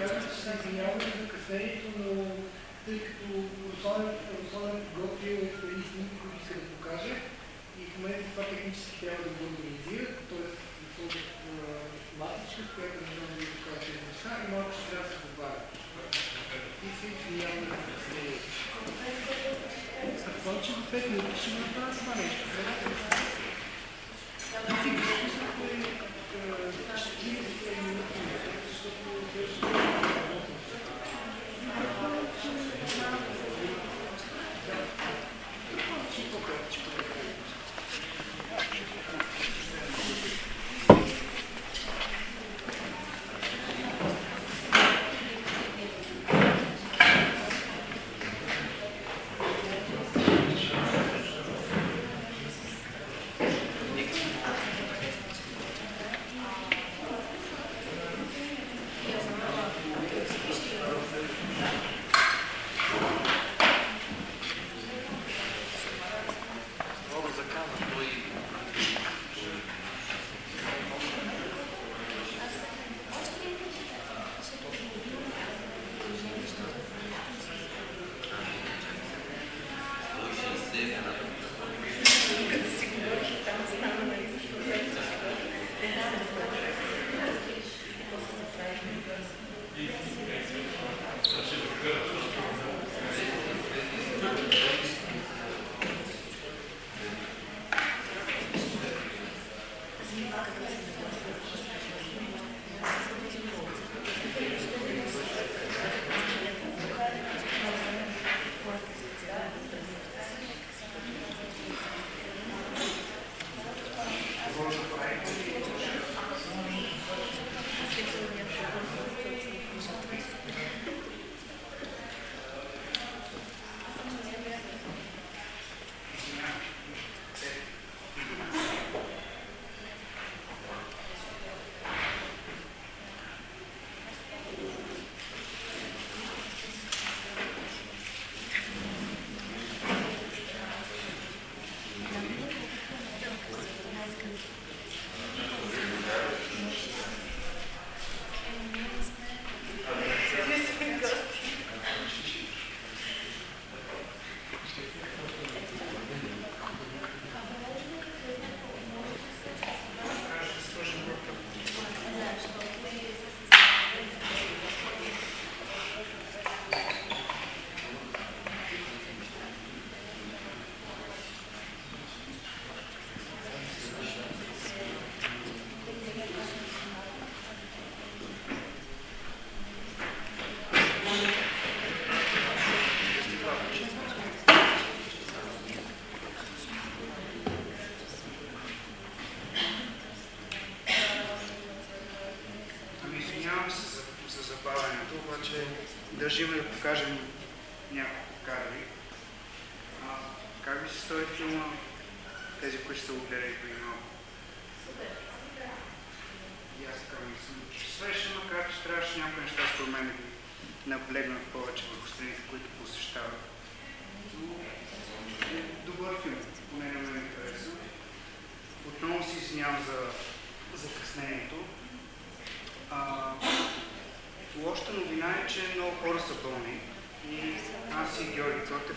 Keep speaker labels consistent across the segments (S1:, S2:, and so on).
S1: че се извинявам за закъснението, но тъй като Руслан е подготвил едни снимки, които иска да покаже и в момента това технически трябва да го организира, т.е. да сложат масичка, в която да ви покажа тези неща и малко ще трябва да се добавя. И се извинявам за че до 5 минути ще направя това нещо.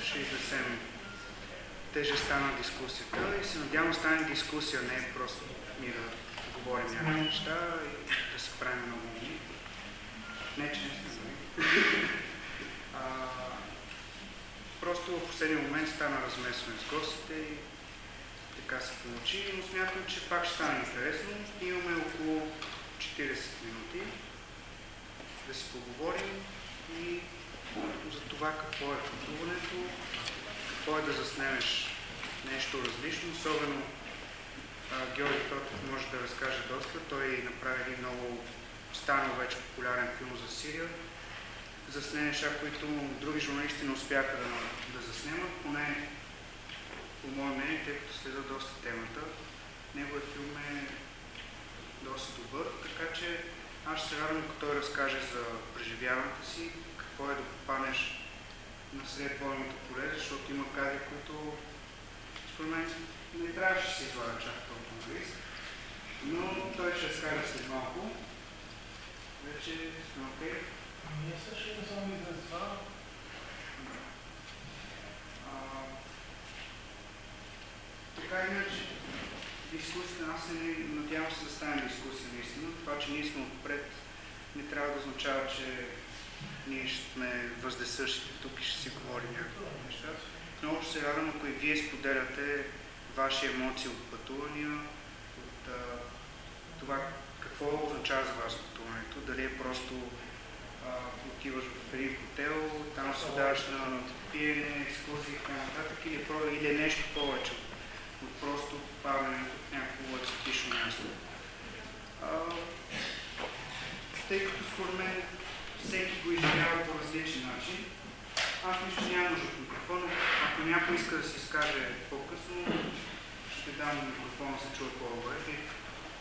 S1: Изнесем тежестта на дискусията и се надявам стане дискусия, не е просто ми да говорим някакви неща и да се правим много умни. Не, че не сте Просто в последния момент стана размесване с гостите и така се получи, но смятам, че пак ще стане интересно. Имаме около 40 минути да си поговорим и за това какво е пътуването, какво е да заснемеш нещо различно, особено а, Георги Тотов може да разкаже доста. Той направи един много станал вече популярен филм за Сирия. Засне неща, които други журналисти не успяха да, да заснемат, поне по мое мнение, тъй като следа доста темата. Неговият филм е доста добър, така че аз ще се радвам, ако той разкаже за преживяването си, какво е да попаднеш на след бойното поле, защото има кадри, които според мен не трябваше да се излага чак толкова на риск. Но той ще разкаже след малко. Вече сме окей.
S2: Ние също не само и за това.
S1: Така иначе, дискусията, аз се надявам се да стане дискусия наистина. Това, че ние сме отпред, не трябва да означава, че ние ще сме въздесъщите тук и ще си говорим някакви неща. Много ще се радвам, ако и вие споделяте ваши емоции от пътувания, от а, това какво означава за вас пътуването, дали е просто а, отиваш в един хотел, там се даваш на пиене, екскурзии и така нататък, или, или е нещо повече от, от просто падането в някакво екзотично място. А, тъй като според мен всеки го изживява по различен начин, аз мисля, че няма нужда от микрофон, но ако някой иска да се изкаже по-късно, ще дам микрофона се чуе по-добре и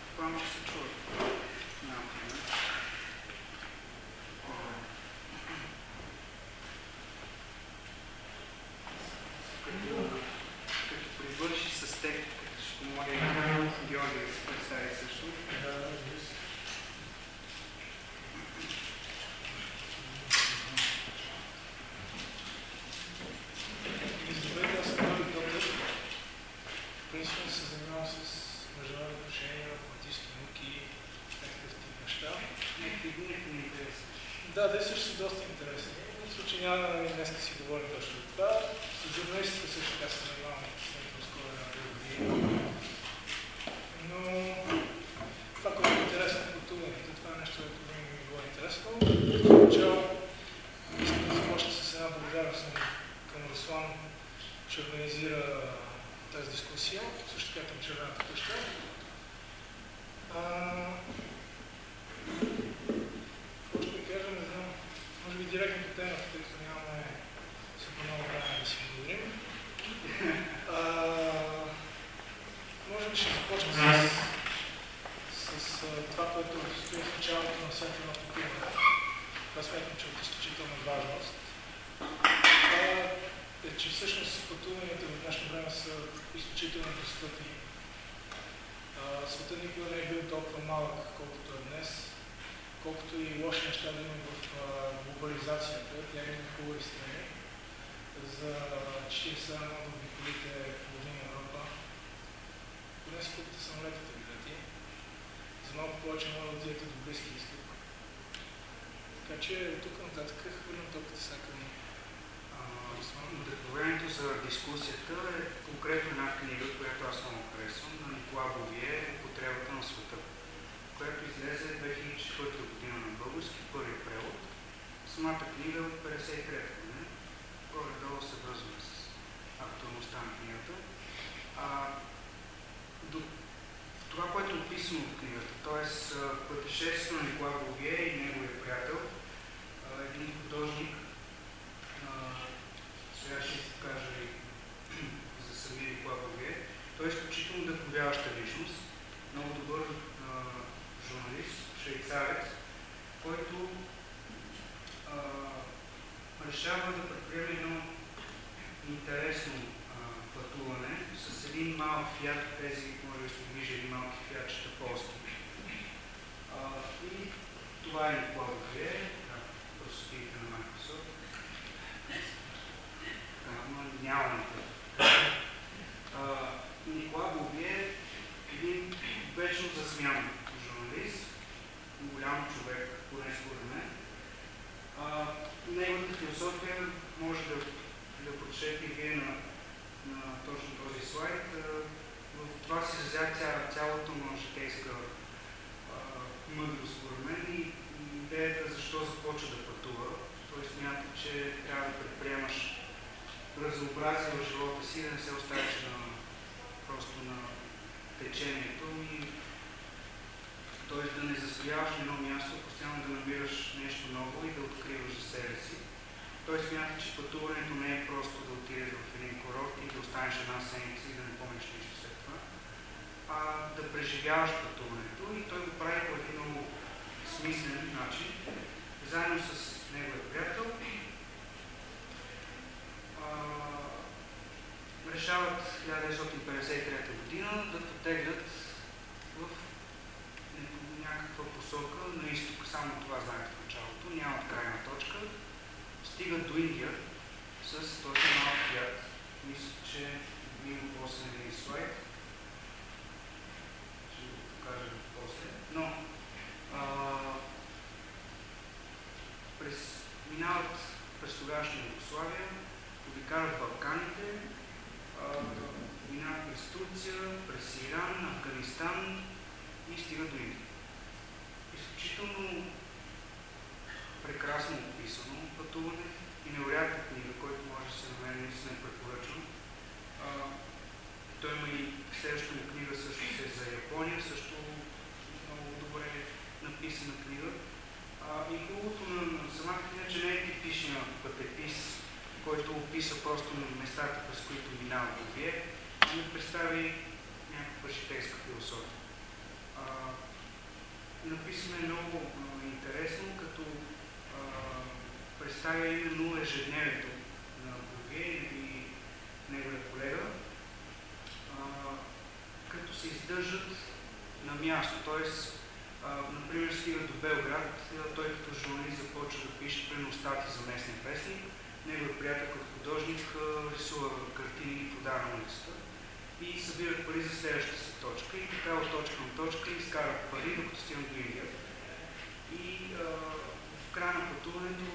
S1: предполагам, че се чува. Като, като привърши с техниката, ще помоля и Георги да се представи също.
S2: Да, разбира се. Здравейте, аз съм Георги Добрев. Принципно се занимавам с международни отношения, атлантически науки и някакъв тип неща.
S1: Някакви някакви интереси.
S2: Да, те също са доста интересни. В случай няма и днес си говорим точно за това. С журналистика също така се занимавам сравнително скоро една друга година. Но това, което е интересно в пътуването, това е нещо, което винаги ми е било интересно. Като начало искам да започна с една благодарност към Руслан, че организира тази дискусия, също така към Червената къща. А, какво ще ви кажа, не знам. Може би директно по темата, тъй като нямаме супер много време да си говорим. А, може би ще започна с, с а, това, което стои в началото на всяка едно пътуване. Това смятам, че е от изключителна важност. Това е, че всъщност пътуванията в днешно време са изключително достъпни. А, Светът никога не е бил толкова малък, колкото е днес колкото и лоши неща да има в а, глобализацията, тя има хубави страни. За 40 едно да обиколите половина Европа. Поне си купите самолетите билети. За малко повече може да отидете до Близки изток. Така че тук нататък хвърлям топката сега към
S1: Вдъхновението за дискусията е конкретно една книга, която аз много харесвам, на Никола Бовие «Употребата на света», която излезе 2004 година на български, първи превод. Самата книга е от 53 година. Горе-долу се връзваме с актуалността на книгата. А, до, това, което е описано в книгата, т.е. пътешествието на Никола Бовие и неговия приятел, един художник, сега ще кажа и за самия Никола Бовие. Той е изключително вдъхновяваща личност, много добър а, журналист, швейцарец, който а, решава да предприеме едно интересно а, пътуване с един малък фиат, тези, може да сте виждали малки фиатчета полски. И това е Никола Бовие, е един вечно засмян журналист, голям човек, поне според мен. Неговата философия може да, да прочете и вие на, точно този слайд. В това се изразя ця, цялата му житейска мъдрост, според мен, и идеята защо започва да Той смята, че трябва да предприемаш разнообразие в живота си, да не се оставиш на, просто на течението и т.е. да не застояваш едно място, постоянно да набираш нещо ново и да откриваш за себе си. Той смята, че пътуването не е просто да отидеш в един курорт и да останеш една седмица и да не помниш нищо след това, а да преживяваш пътуването и той го прави по един много смислен начин, заедно с неговия приятел. А, решават 1953 година да потеглят в някаква посока на изток. Само това знаете в началото. Нямат крайна точка. Стигат до Индия с този малък вят. Мисля, че има после един слайд. Ще го покажа после. Но а, през, минават през тогавашна Югославия, обикалят Балканите, минават през Турция, през Иран, Афганистан и стигат до Индия. Изключително прекрасно описано пътуване и невероятна книга, който може да се намери, наистина препоръчвам. Той има и следващата му книга също се за Япония, също много добре написана книга. И хубавото на, самата книга, че не е типичния пътепис, който описа просто местата, през които минавате вие, а ми представи някаква житейска философия. А, написано е много интересно, като а, представя именно ежедневието на Богие и неговия колега, а, като се издържат на място. А, например, стига до Белград, той като журналист започва да пише примерно стати за местния вестник, неговият приятел като художник рисува картини и подава на улицата и събират пари за следващата си точка и така от точка на точка изкарат пари, докато стигнат до Индия. И а, в края на пътуването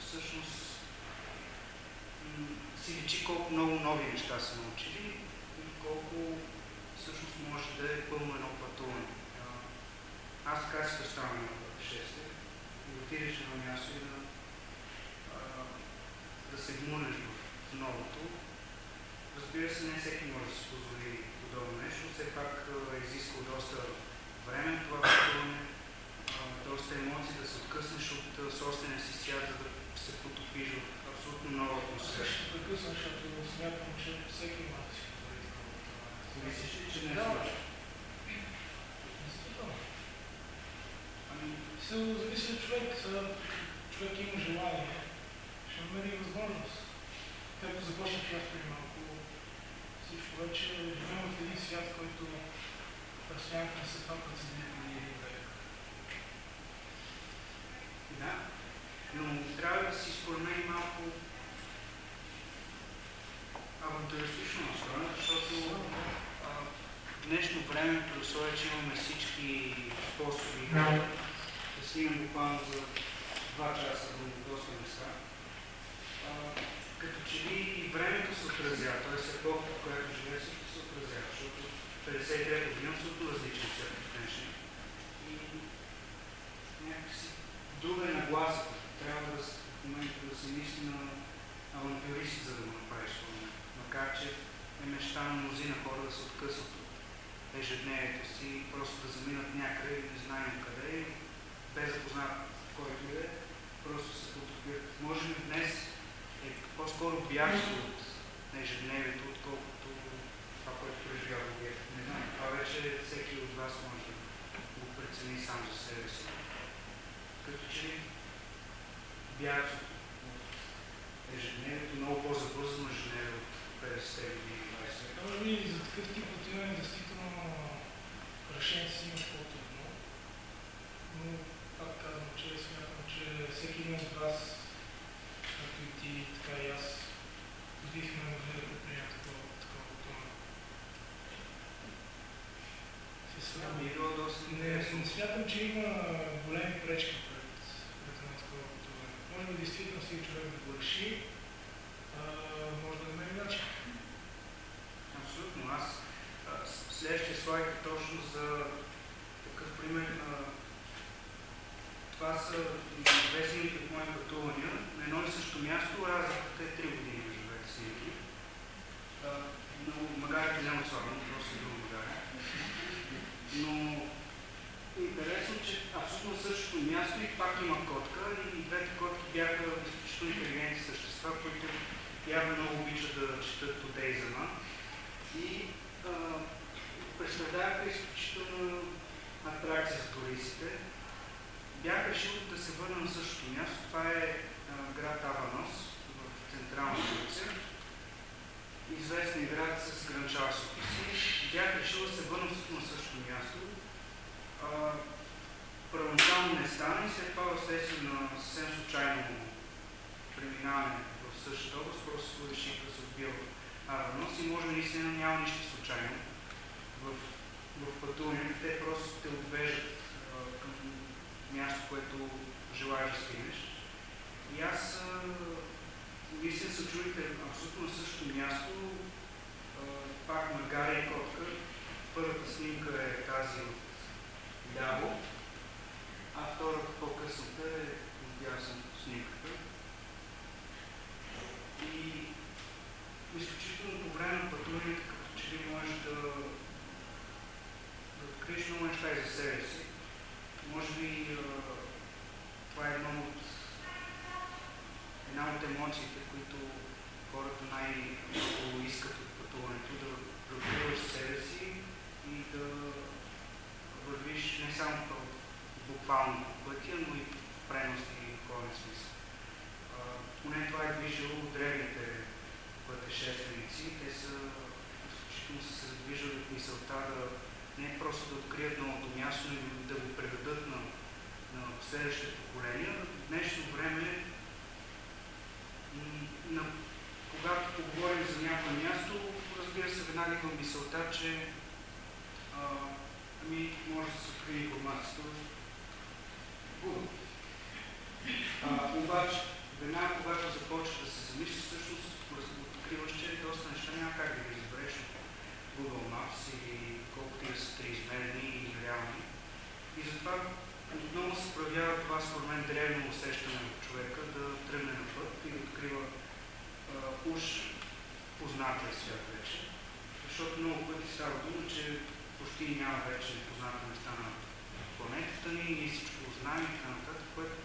S1: всъщност си личи колко много нови неща са научили и колко всъщност може да е пълно едно пътуване. Аз така си представям едно пътешествие и отидеш на място и да, а, да се гмунеш в новото, Разбира се, не всеки може да се позволи подобно нещо. Все пак изисква доста време това пътуване, доста емоции да се откъснеш от собствения си свят, за да се потопиш в абсолютно нова атмосфера.
S2: Ще прекъсна, защото смятам, че всеки има да си
S1: Мислиш ли, че не
S2: Да.
S1: е
S2: Действително.
S1: Ами,
S2: Се зависи от човек. Човек има желание. Ще намери възможност. Както започнах аз преди малко, всичко вече живеем в един свят, който разстоянието не са това, което се били преди един век.
S1: да, но трябва да си според мен малко авантюристично настроен, защото а, в днешно време, при условие, че имаме всички способи стигнем буквално за 2 часа до доста места, като че ли и времето се отразява, т.е. епохата, в която живее, също се отразява, защото 53 година са абсолютно различни от всяка днешни. И някакси друга е нагласата. Трябва да, в момента да си наистина авантюрист, за да го направиш това. Макар, че е мечта на мнозина хора да се откъсват от ежедневието си, просто да заминат някъде и не знаем къде, без да познат който и да е, просто се потопят. Може би днес е по-скоро бягство от ежедневието, отколкото това, което преживява вие. Не знам, това вече всеки от вас може да го прецени сам за себе си. Като че бягство от ежедневието, много по-забързано ежедневие от 50-те години, 20 века.
S2: Може би за такъв тип пътуване действително решението си има по-трудно. Но пак казвам, че смятам, че всеки един от вас, както и ти, така и аз, бихме могли да предприемем такова, такова пътуване.
S1: Доста
S2: не, не смятам, че има големи пречки
S1: явно много обича да четат тотеизъма. И а, преследваха изключително атракция с туристите. Бях решил да се върна на същото място. Това е а, град Аванос в Централна Турция. Известен град с гранчарството си. Бях решил да се върна на същото място. А, първоначално не стана и след това в следствие на съвсем случайно преминаване същата област, просто реших да се отбия в Арванос и може би наистина няма нищо случайно в, в пътуването. Те просто те отвеждат към място, което желаеш да стигнеш. И аз наистина се чудите абсолютно на същото място, а, пак на Гари и Котка. Първата снимка е тази от ляво, а втората по-късната е отдясно снимката. И изключително по време на пътуването, като че ли можеш да, да откриеш много неща и за себе си. Може би това е едно от, една от емоциите, които хората най-много искат от пътуването, да, да откриваш себе си и да вървиш не само в буквално пътя, но и преносни и корен смисъл. Поне това е движило древните пътешественици. Те са изключително са се задвижали от мисълта да не просто да открият новото място, но да го предадат на, на следващите поколения. В днешно време, на, когато поговорим за някое място, разбира се, веднага идва мисълта, че а, ами, може да се открие информацията обаче, веднага, когато започва да се замислиш, всъщност откриваш, че доста неща няма как да ги разбереш от Google Maps или колкото и да са триизмерни или реални. И затова отново се проявява това, според мен, древно усещане от човека да тръгне на път и открива а, уж познатия свят вече. Защото много пъти става дума, че почти няма вече позната места на планетата ни и всичко знаем и така нататък, което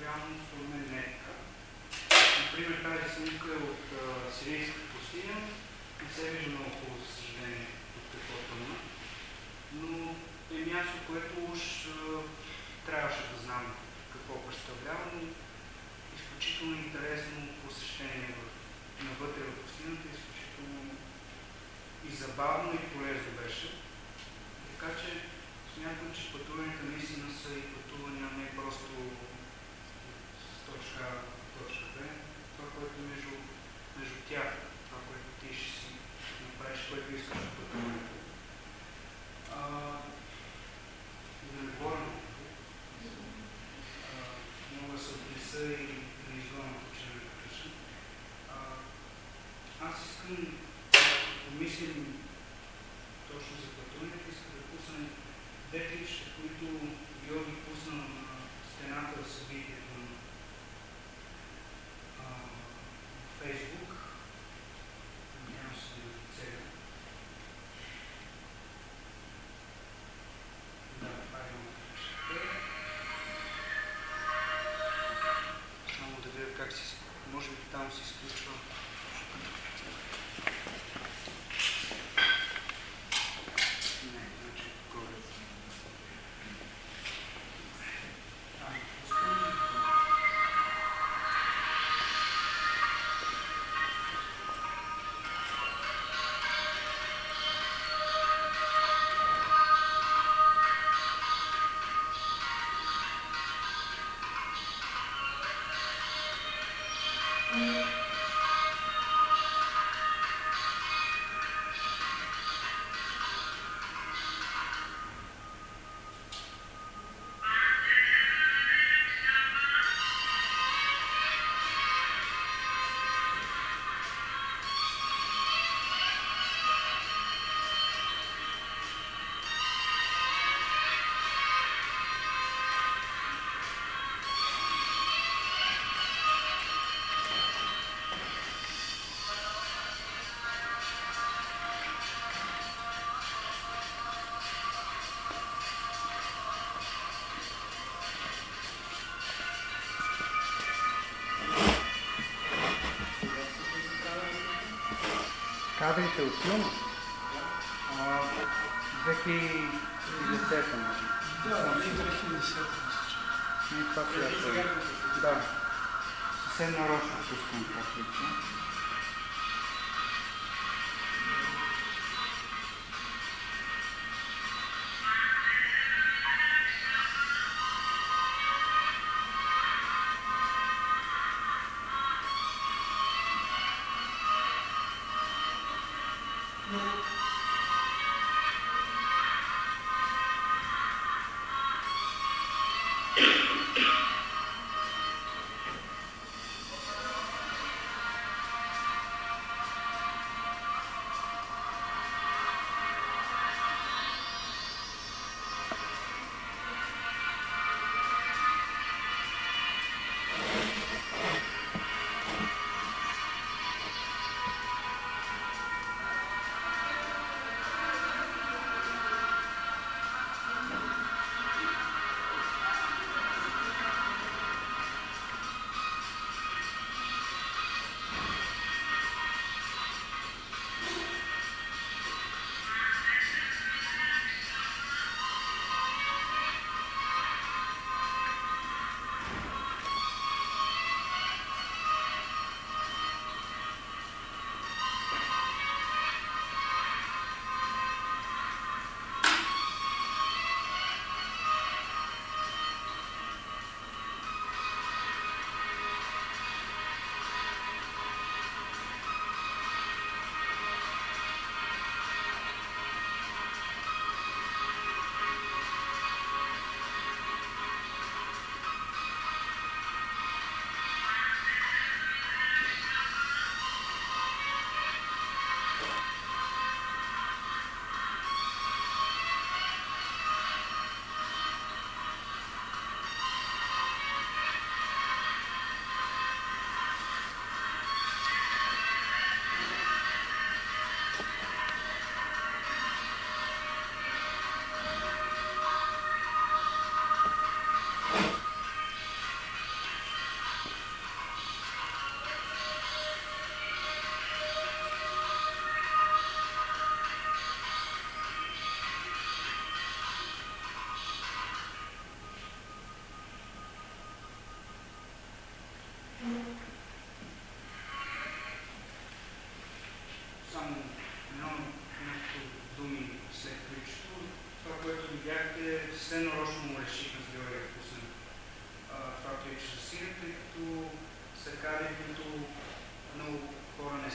S1: реално според мен не е така. Например, тази снимка е от сирийската пустиня. Не се вижда много хубаво, за съжаление, от какво тъмна. Но е място, което уж трябваше да знам какво представлява, но изключително интересно посещение навътре в пустината, изключително и забавно и полезно беше. Така че смятам, че пътуването наистина са и пътувания не просто от точка А до точка Б, това, което е между, между тях, това, което ти ще си направиш, което искаш от. А, да не говоря много да се отнеса и изгоня, че не приключа. Аз искам да помислим Кадрите от филма? 2010 може.
S2: Да, не 2010
S1: Не това, която е. Да. Съвсем нарочно пускам това клипче.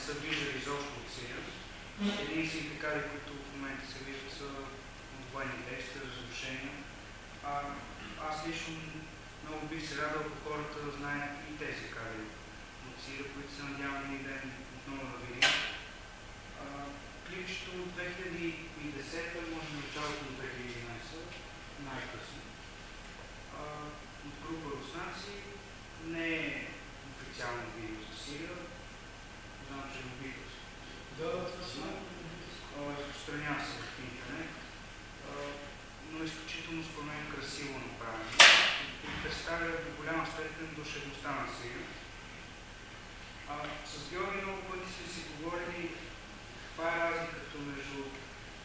S1: Не са виждали изобщо от Сирия. Единствените кадри, които в момента се виждат са военни действия, разрушения. А, аз лично много би се радвал, ако хората знаят и тези кадри от Сирия, които се надявам един ден отново да видим. Клипчето от 2010, може би началото на 2011, най-късно. От група руснаци не е официално видео за Сирия. Знам, че любителство.
S2: Да, това са
S1: Разпространява се интернет, а, но изключително според красиво направено. И представя до голяма степен душевността на. А, с Георги много пъти сме си говорили каква е разликата между,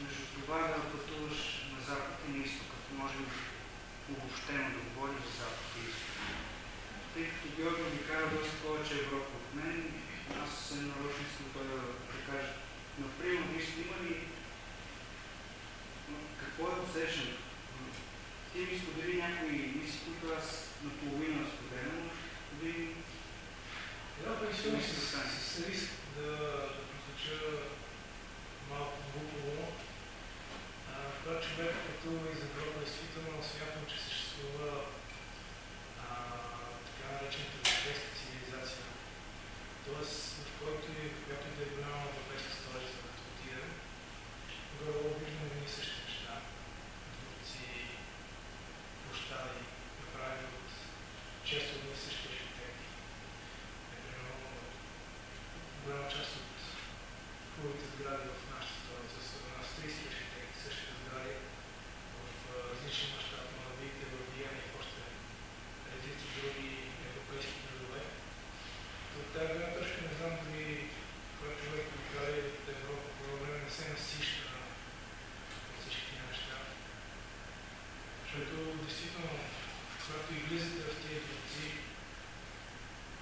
S1: между това да пътуваш на запад и на изток, като можем обобщено да говорим за запад и изток. Тъй като Георги обикаля доста повече Европа от мен, аз съм нарочно искам той да, да каже, например, вие сте имали е усещането? Ти ми сподели някои мисли, които аз наполовина споделям, но ви
S2: Да, действително с, с риск да прозвуча малко глупово. Това човек пътува из Европа, действително смятам, че съществува а, така наречената европейска цивилизация. Тоест, в който и в която и да е голяма европейска столица, като отидем, горе виждаме едни същи неща. Дворци, площади, направени от често едни и същи архитекти. Например, голяма част от хубавите сгради в нашата столица са на австрийски архитекти, същите сгради в а, различни мащаби, на видите в Виена и в още редици други европейски градове. От тази гледна точка не знам дали когато човек обикаля Европа по време не се насища от всички тези неща. Защото действително, когато и влизате в тези дворци,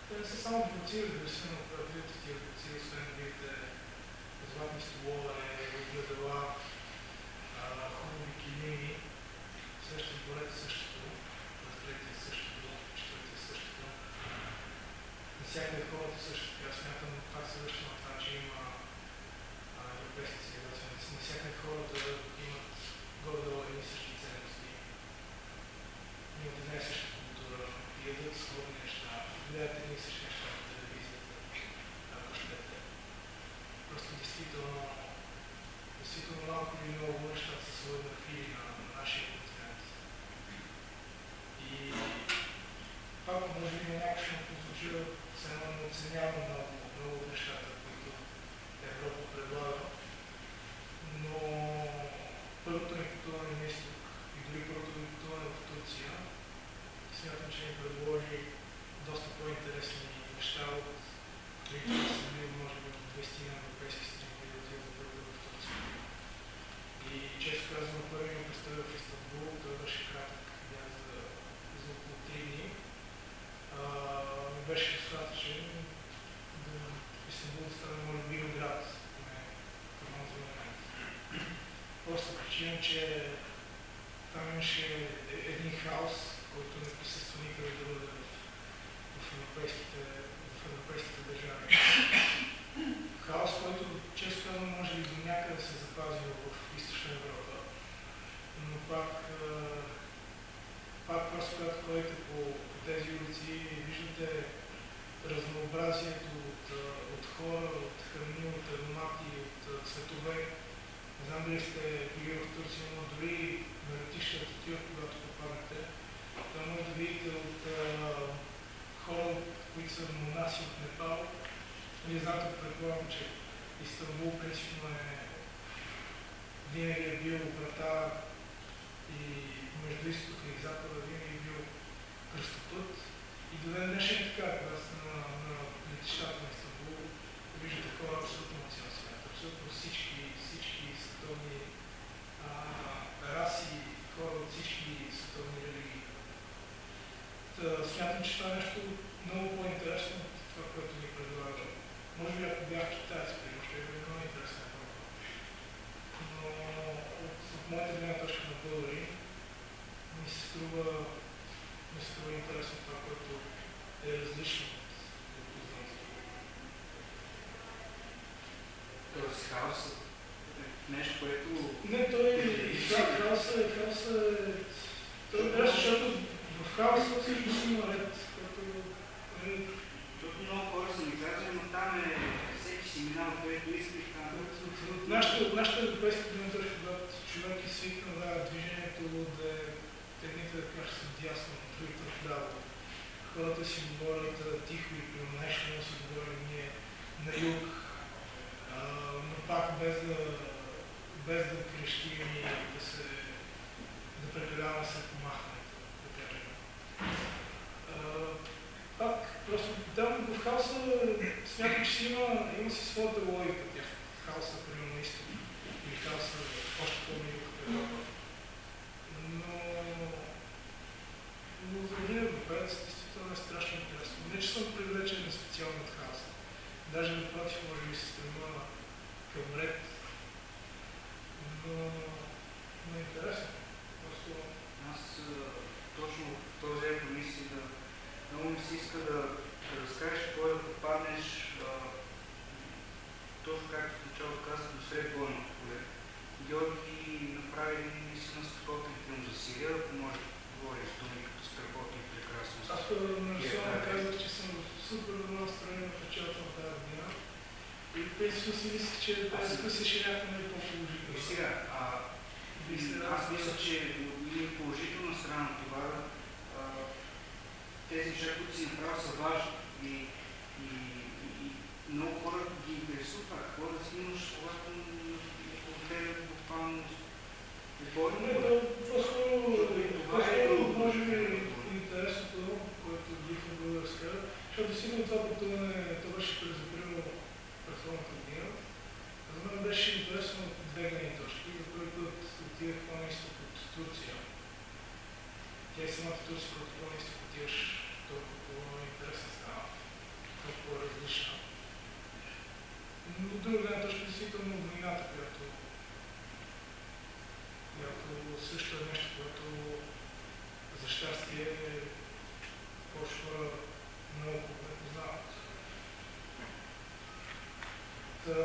S2: те не са само дворци, разбира се, но когато видите тези дворци, освен да видите златни столове, огледала, хубави килими, следващия дворец същото, в третия същото, четвъртия същото. Навсякъде хората също така смятам, пак се връщам на това, че има европейска цивилизация. Навсякъде хората имат горе-долу едни същи ценности. Имат една и съща култура, ядат сходни неща, гледат едни същи неща по телевизията, ако щете. Просто действително, действително малко или много нещата са уеднаквили на, на нашия. И пак може би някак ще му позвучи се едно не оценява много, нещата, които Европа предлага. Но първото ми пътуване на изток и дори първото ми пътуване в Турция, смятам, че ми предложи доста по-интересни неща от които са били, може би, от 20 на европейски страни, отидат да първо в Турция. И често казвам, първи ми представя в Истанбул, той беше кратък, за около 3 дни. А, ми беше достатъчен да Истанбул да стане, може би, град, в този момент. Просто причина, че там имаше един хаос, който не присъства никъде другаде в, европейските в европейските държави. Хаос, който често може би до някъде се запазил в източна Европа, но пак, пак просто когато ходите по, тези улици виждате разнообразието от, от хора, от храни, от аромати, от цветове. Не знам дали сте били в Турция, но дори на летищата Тюр, когато попаднете, там може да видите от хора, които са монаси от Непал. Вие знаете, предполагам, че Истанбул принципно е винаги е бил врата и между изтока и запада винаги е бил кръстопът. И до ден днешен е така, когато сте на, на летищата на Истанбул, виждате хора абсолютно на цял свят. Абсолютно всички, всички световни а, раси, хора от всички световни религии. Та, смятам, че това е нещо много по-интересно от това, което ни предлага. Може би ако бях китаец, ще е много интересна. Но от, от моята гледна точка на българи струва, ми струва интересно това, което е различно от е, познатото.
S1: Тоест хаосът е нещо, което...
S2: Не, той е... е, е да, хаоса е... Хаоса е... Той е нещо, защото в хаоса всъщност има ред, който...
S1: Тук много хора са ми казали, но там е всеки си минава, което
S2: искаш. Нашата европейска гледна когато човек е свикнал да движение дясно, другите вляво. Хората си говорят тихо и при нещо много си говорим ние на юг, а, но пак без да, без да крещим и да се да прекаляваме кажем. А, пак, просто там в хаоса смятам, че има, има си своята логика тях. Хаоса, примерно, на изток или хаоса още Европа. Но, един европеец действително е страшно интересно. Не, че съм привлечен специално от хаоса. Даже напротив, може би се стремя към ред. Но, но е интересно. Просто
S1: Аз точно в този ето мисли да много ми се иска да, да разкажеш кой да попаднеш точно както в началото казах, до сред бойното поле. Георги направи един наистина страхотен филм за Сирия, ако може да говориш с думи като страхотен и прекрасно.
S2: Аз нарисувам казах, че съм в супер добро настроение в началото на тази година. И принципно си мисля, че тази дискусия ще е някаква много
S1: И
S2: по-положителна.
S1: сега, а, аз мисля, че има положителна страна на това, а, тези неща, които си направил, са важни. И, и, и, и много хора ги интересува това, какво да снимаш, когато отделят буквално
S2: Не,
S1: бойно.
S2: то по-скоро,
S1: Това е
S2: може би интересното, което бих могъл да разкажа, защото действително това пътуване, то беше през април предходната година. За мен беше интересно от две гледни точки. За първи път отидах по-на-исток от Турция. Тя е самата Турция, когато по-на-исток отиваш, толкова по-интересна става, толкова различна. Но от друга гледна точка, действително войната, която която също е нещо, което за щастие хора много не познават. Та,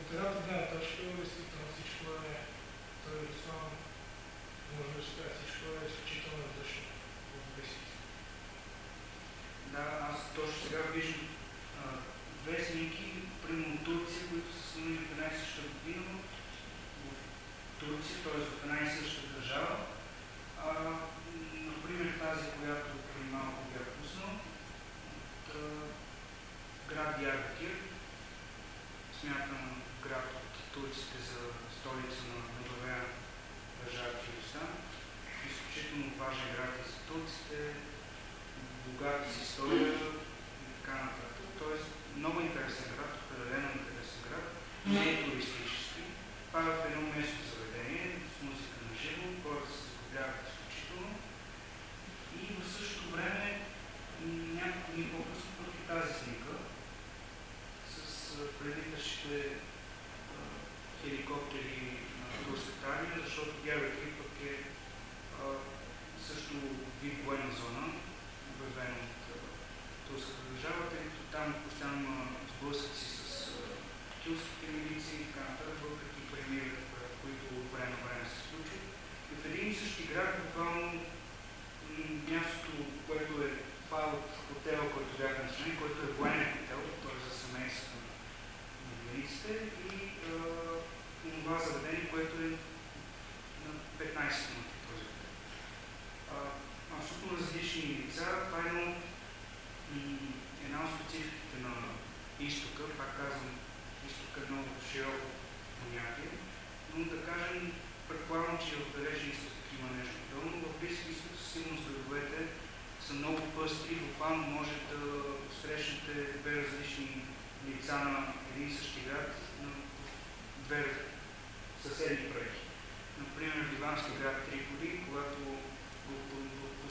S2: от едната гледна точка, действително всичко е, Руслан, може да се всичко е изключително различно от Близки.
S1: Да, аз точно сега виждам две снимки, примерно Турция, които са снимани в една и съща година, в Турция, т.е. в една и съща държава. Например, тази, която преди малко бях пуснал, град Диарбакир, смятам град от турците за столица на нововея държава Киргизстан. Изключително важен град и за турците, богат с история и така нататък. Тоест, много интересен град, определено интересен град, не е туристически. Това е едно место заведение, с музика на живо, хората се забавляват изключително. И в същото време, м, няколко дни по-късно, пък и тази снимка с а, прелитащите а, хеликоптери на турската армия, защото Гербекли пък е а, също вид военна зона, обявена от турската държава, тъй като там постоянно има сблъсъци с а, кюлските милиции и така нататък, въпреки премирите, които от време на време се случват. И в един и същи град, буквално мястото, което е това е от хотела, който бях настанен, който е военен хотел, т.е. за семейството на войниците и това заведение, което е на 15 минути абсолютно различни лица. Това е една от спецификите на изтока. Пак казвам, изтока е много широко понятие. Но да кажем, предполагам, че в далечен изток има нещо подобно. В Близки изток със сигурност градовете са много пъстри. Буквално може да срещнете две различни лица на един и същи град на две съседни проекти. Например, в ливански град Триполи, когато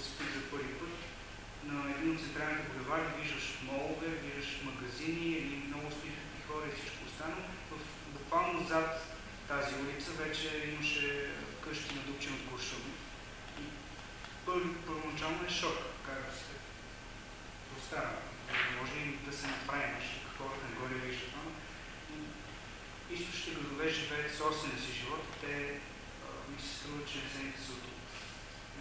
S1: го посетих за първи път, на един от централните булеварди виждаш молове, виждаш магазини, едни много спихати хора и всичко останало. В, буквално зад тази улица вече имаше къщи надупчени от куршуми. И първи, първоначално е шок, как да се простава. Не може ли да се направи нещо, хората не го ли виждат. но- източните градове живеят собствения си живот. Те ми се струва, че не се интересуват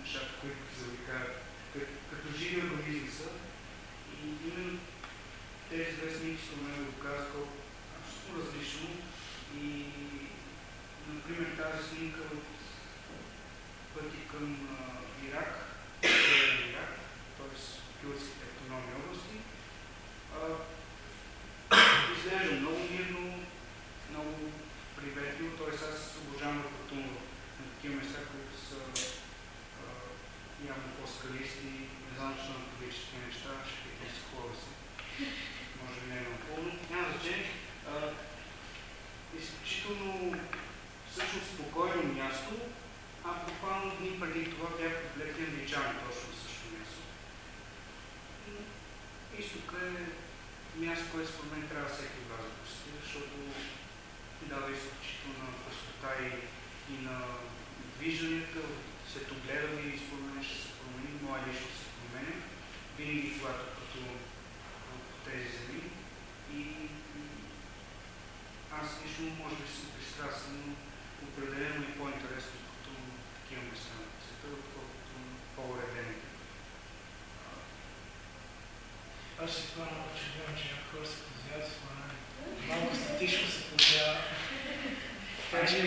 S1: нещата, които ги завикават. Като, като живи организми са. И именно тези две снимки са ме доказват колко абсолютно различно. И, например, тази снимка от пъти към а, Ирак, Ирак, т.е. кюрдските автономни области, изглежда много мирно, много приветливо, т.е. аз обожавам да пътувам на такива места, които са явно по-скалисти, не знам защо на такива неща, ще си хора си. Може би не е напълно. Няма значение. Изключително всъщност спокойно място, а буквално дни преди това бях отвлекли англичани точно на същото място. Изток е място, което според мен трябва всеки от вас да посети, защото дава изключителна простота и, и на вижданията, светогледа ви според мен ще се промени, моя лично се променя, винаги когато пътувам по тези земи. И, аз лично може би съм пристрастен, но определено и по-интересно пътувам такива места на света, отколкото по-уредените.
S2: Аз ще това малко чудвам, че някои хора се позяват с малко статично се позява.
S1: Така че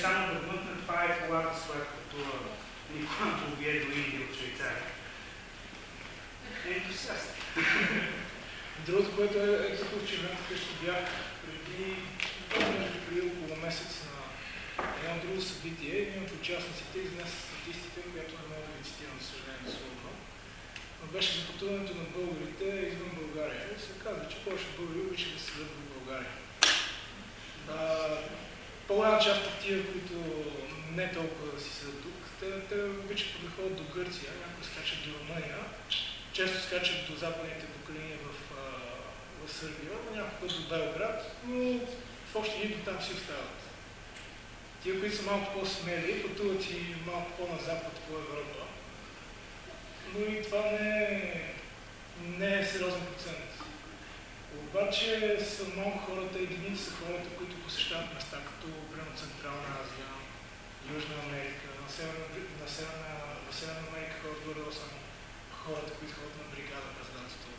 S1: само да вмъкна, това е колата, с която Николато вие до Индия от Швейцария. Ентусиаст.
S2: Другото, което е, е за червената къща бях преди, преди около месец на едно друго събитие, един от участниците изнесе статистика, която не мога да цитирам, съжаление, дословно. Но беше за пътуването на българите извън България. И се казва, че повече българи обичат да се следват в България. По-голяма част от тия, които не толкова да си са тук, те, те обичат да ходят до Гърция, някои скачат до Румъния, често скачат до западните поколения в, в Сърбия, някой до Белград, но в общи линии там си остават. Тия, които са малко по-смели, пътуват и малко по-на запад, по Европа. Но и това не не е сериозен процент. Обаче са малко хората, единици са хората, които посещават места, като примерно Централна Азия, Южна Америка, На Северна, на Северна Америка ходят горе само хората, които ходят на бригада през датото.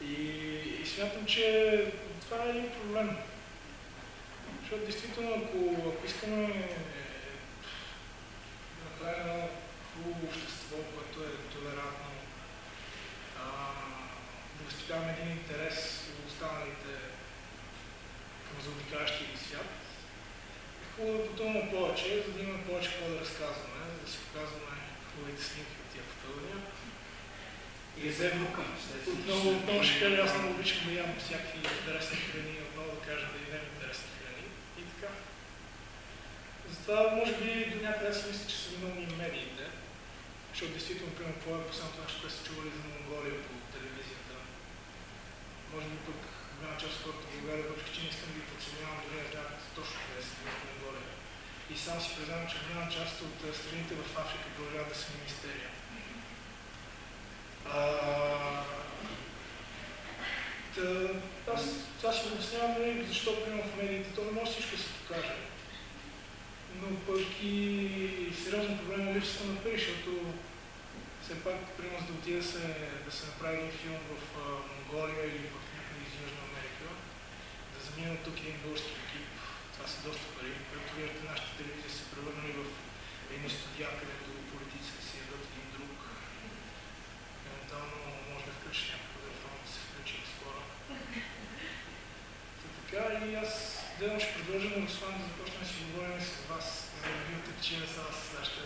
S2: И, и смятам, че това е един проблем. Защото действително, ако, ако искаме да направим едно хубаво общество, което е толерантно, а, да възпитаваме един интерес в останалите към заобикалящия свят, е пътуваме повече, за да имаме повече какво да разказваме, за да си показваме хубавите снимки от тия пътувания.
S1: И се внукам.
S2: Отново, отново ще кажа, аз много обичам да ям всякакви интересни храни, отново да кажа да ядем интересни храни и така. Затова, може би, до някъде аз мисля, че са виновни медиите, защото действително, примерно, това е последното нещо, което сте чували за Монголия по телевизията. Може би пък голяма част от хората в България, въпреки че не искам да ги подценявам, дори не знаят точно къде са в Монголия. И само си признавам, че голяма част от страните в Африка продължават да са мистерия. А, та, аз това си обяснявам, нали, защо примерно в медиите, то не може всичко да се покаже. Но пък и сериозен проблем е липсата на пари, защото все пак, примерно, да отида се, да се направи един филм в а, Монголия или в някъде из Южна Да замина тук един български екип, това са доста пари, което виждате нашите телевизии се превърнали в едни студия, където политиците си ядат един друг. Евентуално може да включи някакъв телефон да се включи скоро. Така и аз гледам ще предложа на Руслан да започнем да си говорим с вас, за не само с нашите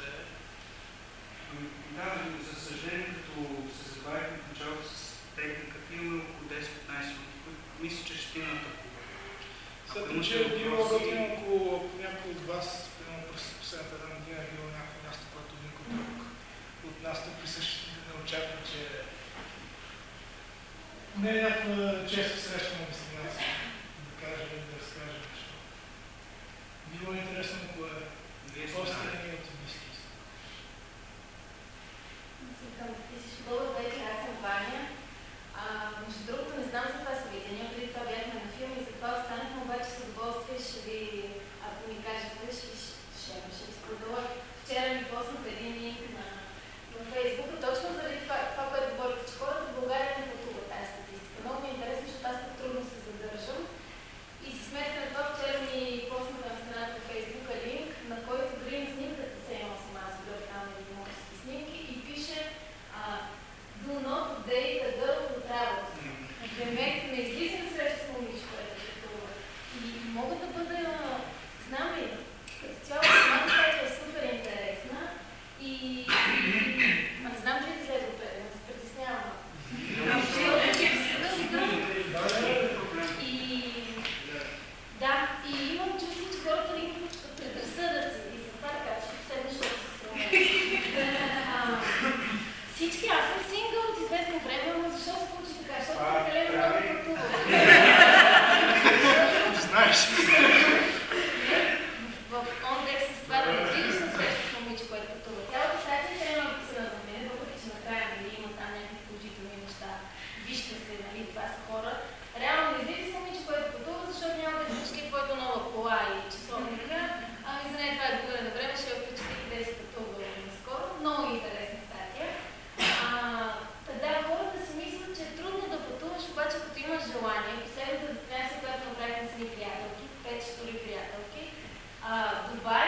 S1: Да, за съжаление, като се забавих в началото с техниката, имаме около 10-15 минути, които мисля, че ще стигнат ако
S2: Смятам, че е било готино, ако някой от вас, примерно през последната една година е било някакво място, което никой друг от нас тук присъщите не очаква, че не е някаква често срещана дестинация, да кажем и да разкажем нещо. Било е интересно, ако е по-страни от мисли.
S3: Благодаря, аз съм Ваня. Между другото, ми кажете, ще, ще, ще споделя. Вчера ми поснах един линк на, на Фейсбук, точно заради това, желание, последната за която направихме с ни приятелки, пет стори приятелки, а, Дубай,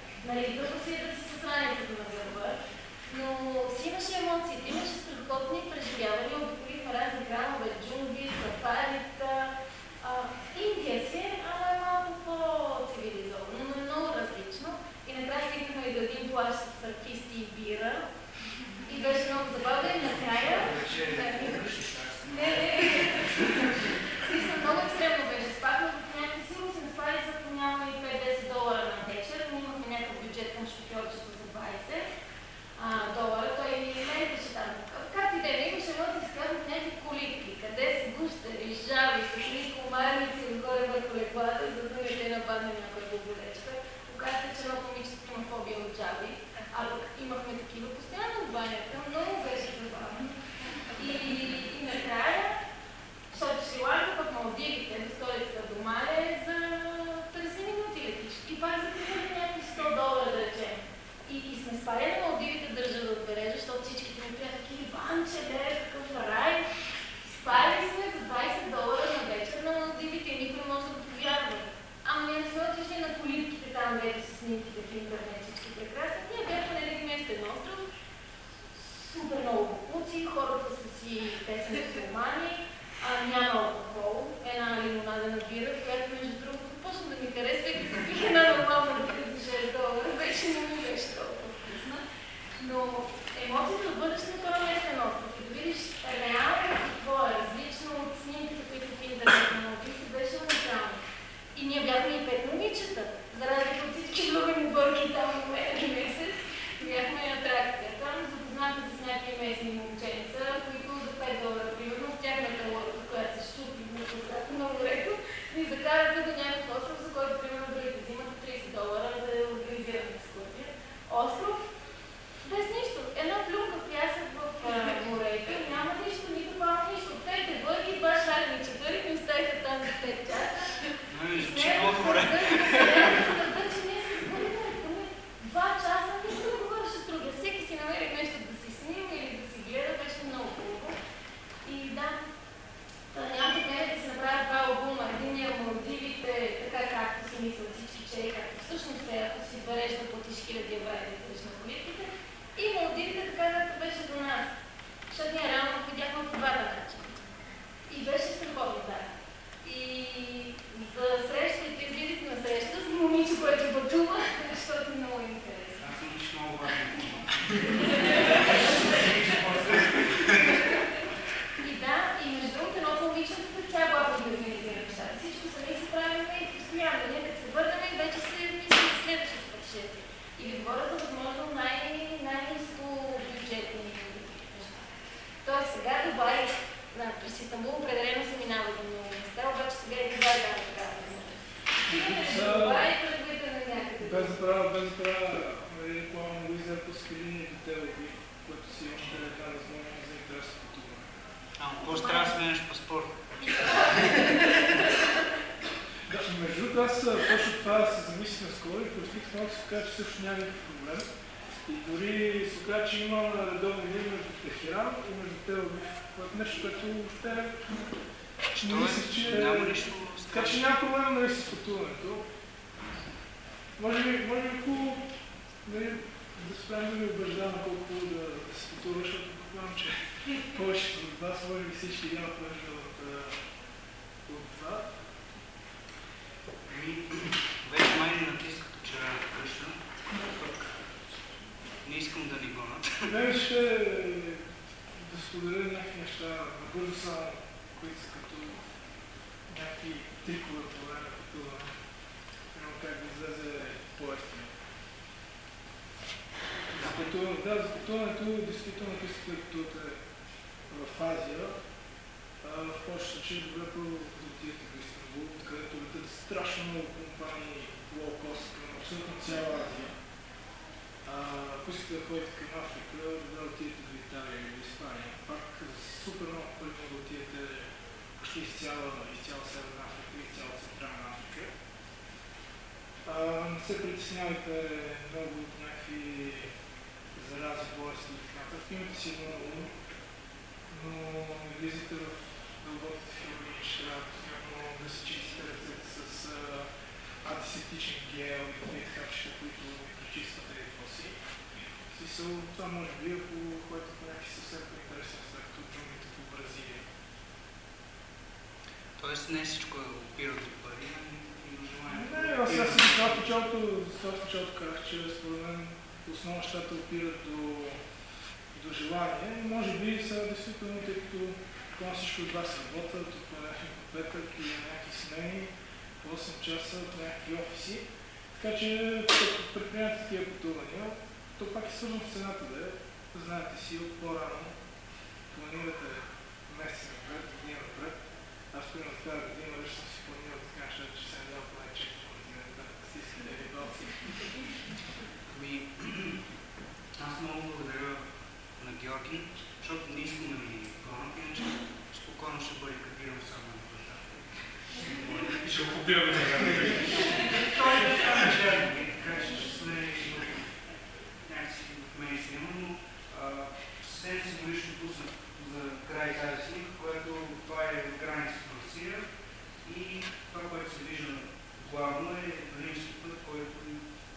S3: Нали, друго си е да си съзнанието да върва, но си имаше емоциите, имаше страхотни преживявания, обиколихме разни гранове, джунгли, сафарита. Индия си е, ама е малко по-цивилизовано, но е много различно. И накрая стигнахме и до един плаж с артисти и бира. И беше много забавно и накрая... Е, не, не, не. много екстремно беше. Спахме някакви сигурно се наспали за по някакви 5-10 долара Така
S2: че няма проблем нали, с пътуването. Може би, може би хубаво нали, да спрем да ви убеждаваме колко да, да се пътува, защото предполагам, че повечето от вас, може би всички имат нужда от, от това.
S1: Ами, вече май не натискат вчера на къща.
S2: Не искам да ни гонат. Не, нали, ще е, да споделя някакви неща, бързо са, които са като някакви трикове по време на пътуване. Няма как да излезе по-ефтино. За пътуването, да, за пътуването, действително, да пътувате в Азия, а, в повечето случаи добре отидете в Истанбул, където летят страшно много компании лоу-кост към абсолютно цяла Азия. А, ако искате да ходите към Африка, да отидете до Италия или Испания. Пак супер много пари да отидете почти изцяло, изцяло Северна Африка изцяло Централна Африка. А, не се притеснявайте много от някакви зарази, болести и така. Имате си ум, но не влизате в дълбоките ще трябва постоянно да се чистите ръцете с антисептичен гел и други хапчета, които пречиствате и какво си. Това може би, ако ходите по някакви съвсем по-интересни места, като джунглите по Бразилия.
S1: Тоест не всичко опира до пари, желание.
S2: Не, аз сега си това в началото, това в началото казах, че според мен основно нещата опират до, до желание. Може би сега действително, тъй като буквално всички от вас работят, от някакви петък или някакви смени, по 8 часа от някакви офиси. Така че, предприемате такива пътувания, то пак е свързано с цената да е. Знаете си от по-рано, планирате месец напред.
S1: Ще площадка.
S4: Ще окупираме сега.
S1: Той е така началник, така че ще сме някакси в мен си има, но а, съвсем символично пусна за край тази снимка, което това е в границата на Русия и това, което се вижда главно е римски път, който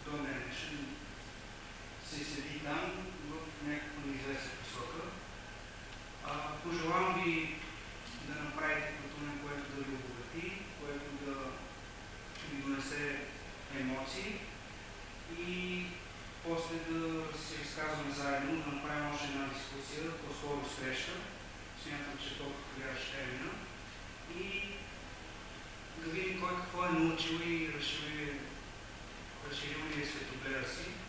S1: до ден днешен се седи там в някаква неизвестна посока. А, ви да направите пътуване, което да ви обогати, което да ви донесе емоции и после да се изказваме заедно, да направим още една дискусия, по-скоро среща. Смятам, че толкова тогава ще е мина. И да видим кой какво е научил и разширил ли е светогледа си.